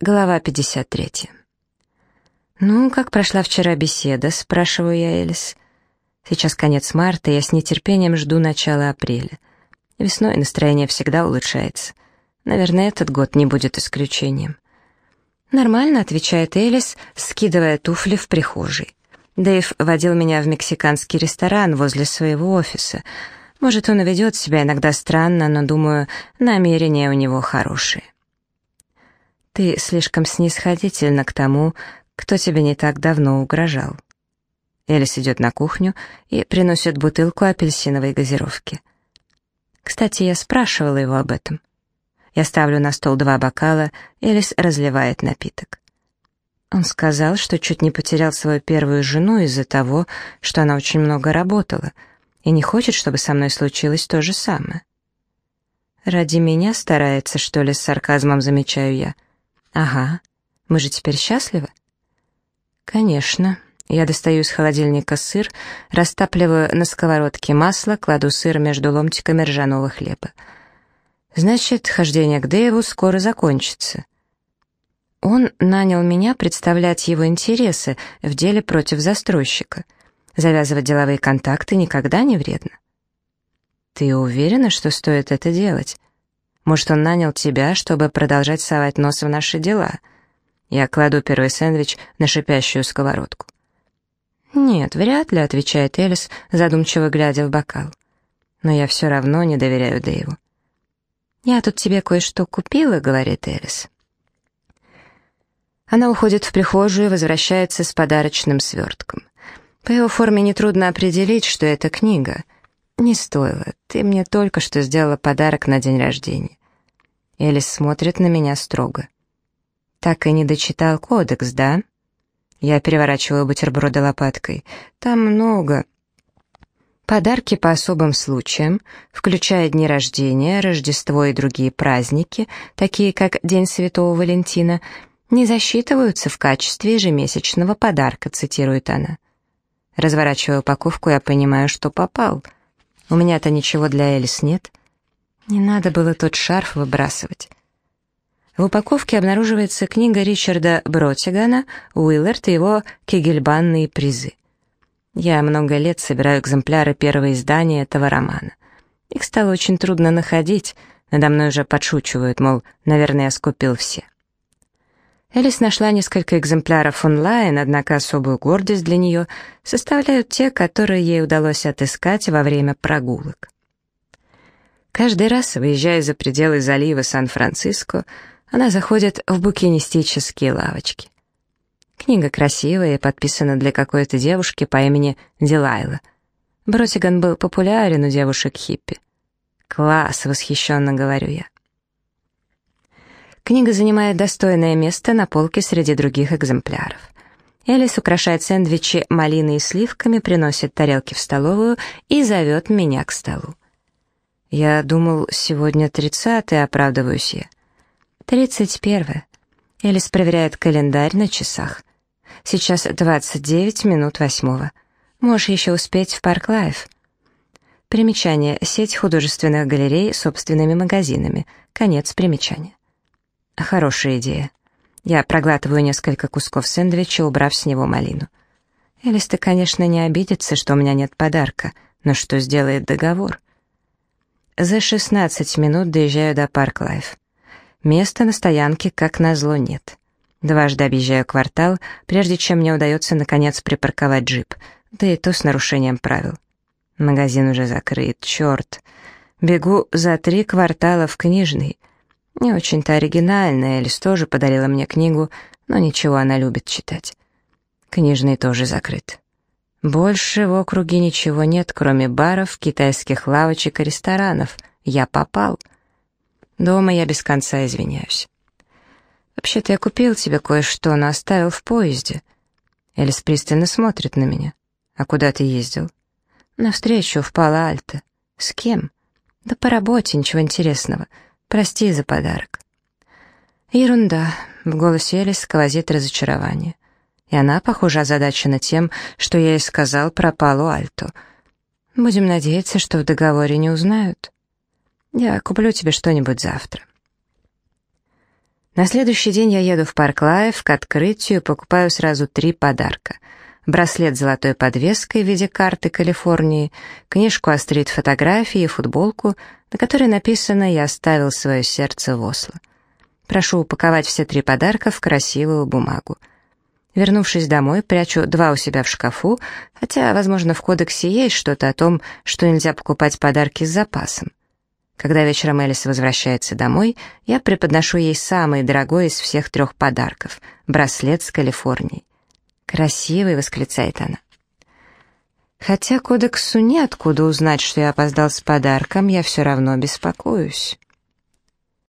Глава 53. «Ну, как прошла вчера беседа?» — спрашиваю я Элис. Сейчас конец марта, я с нетерпением жду начала апреля. Весной настроение всегда улучшается. Наверное, этот год не будет исключением. «Нормально», — отвечает Элис, скидывая туфли в прихожей. Дэйв водил меня в мексиканский ресторан возле своего офиса. Может, он и ведет себя иногда странно, но, думаю, намерения у него хорошие. Ты слишком снисходительна к тому, кто тебе не так давно угрожал. Элис идет на кухню и приносит бутылку апельсиновой газировки. Кстати, я спрашивала его об этом. Я ставлю на стол два бокала, Элис разливает напиток. Он сказал, что чуть не потерял свою первую жену из-за того, что она очень много работала, и не хочет, чтобы со мной случилось то же самое. «Ради меня старается, что ли, с сарказмом замечаю я?» «Ага. Мы же теперь счастливы?» «Конечно». Я достаю из холодильника сыр, растапливаю на сковородке масло, кладу сыр между ломтиками ржаного хлеба. Значит, хождение к Дэйву скоро закончится. Он нанял меня представлять его интересы в деле против застройщика. Завязывать деловые контакты никогда не вредно. Ты уверена, что стоит это делать? Может, он нанял тебя, чтобы продолжать совать нос в наши дела? Я кладу первый сэндвич на шипящую сковородку. «Нет, вряд ли», — отвечает Элис, задумчиво глядя в бокал. «Но я все равно не доверяю Дэйву». «Я тут тебе кое-что купила», — говорит Элис. Она уходит в прихожую и возвращается с подарочным свертком. По его форме нетрудно определить, что это книга. «Не стоило. Ты мне только что сделала подарок на день рождения. Элис смотрит на меня строго. «Так и не дочитал кодекс, да?» Я переворачиваю бутерброды лопаткой. «Там много...» Подарки по особым случаям, включая дни рождения, Рождество и другие праздники, такие как День Святого Валентина, не засчитываются в качестве ежемесячного подарка, цитирует она. Разворачивая упаковку, я понимаю, что попал. У меня-то ничего для Элис нет. Не надо было тот шарф выбрасывать. В упаковке обнаруживается книга Ричарда Бротигана «Уиллард и его кегельбанные призы». Я много лет собираю экземпляры первого издания этого романа. Их стало очень трудно находить, надо мной уже подшучивают, мол, наверное, я скупил все. Элис нашла несколько экземпляров онлайн, однако особую гордость для нее составляют те, которые ей удалось отыскать во время прогулок. Каждый раз, выезжая за пределы залива Сан-Франциско, она заходит в букинистические лавочки. Книга красивая и подписана для какой-то девушки по имени Дилайла. Бротиган был популярен у девушек-хиппи. «Класс!» — восхищенно говорю я. Книга занимает достойное место на полке среди других экземпляров. Элис украшает сэндвичи малиной и сливками, приносит тарелки в столовую и зовет меня к столу. «Я думал, сегодня тридцатый, оправдываюсь я». «Тридцать первое». Элис проверяет календарь на часах. Сейчас двадцать девять минут восьмого. Можешь еще успеть в Park Life. Примечание. Сеть художественных галерей с собственными магазинами. Конец примечания. Хорошая идея. Я проглатываю несколько кусков сэндвича, убрав с него малину. Элис-то, конечно, не обидится, что у меня нет подарка, но что сделает договор? За 16 минут доезжаю до Park Life. Места на стоянке, как назло, нет. Дважды объезжаю квартал, прежде чем мне удается наконец припарковать джип, да и то с нарушением правил. Магазин уже закрыт, черт. Бегу за три квартала в книжный. Не очень-то оригинальная, Элис тоже подарила мне книгу, но ничего, она любит читать. Книжный тоже закрыт. Больше в округе ничего нет, кроме баров, китайских лавочек и ресторанов. Я попал. Дома я без конца извиняюсь. Вообще-то я купил тебе кое-что, но оставил в поезде. Элис пристально смотрит на меня. А куда ты ездил? На встречу в Пало-Альто. С кем? Да по работе, ничего интересного. Прости за подарок. Ерунда. В голосе Элис сквозит разочарование и она, похоже, озадачена тем, что я ей сказал про Пало-Альто. Будем надеяться, что в договоре не узнают. Я куплю тебе что-нибудь завтра. На следующий день я еду в Park Life к открытию покупаю сразу три подарка. Браслет с золотой подвеской в виде карты Калифорнии, книжку о стрит-фотографии и футболку, на которой написано «Я оставил свое сердце в Осло». Прошу упаковать все три подарка в красивую бумагу. Вернувшись домой, прячу два у себя в шкафу, хотя, возможно, в кодексе есть что-то о том, что нельзя покупать подарки с запасом. Когда вечером Элис возвращается домой, я преподношу ей самый дорогой из всех трех подарков — браслет с Калифорнией. «Красивый!» — восклицает она. Хотя кодексу неоткуда узнать, что я опоздал с подарком, я все равно беспокоюсь.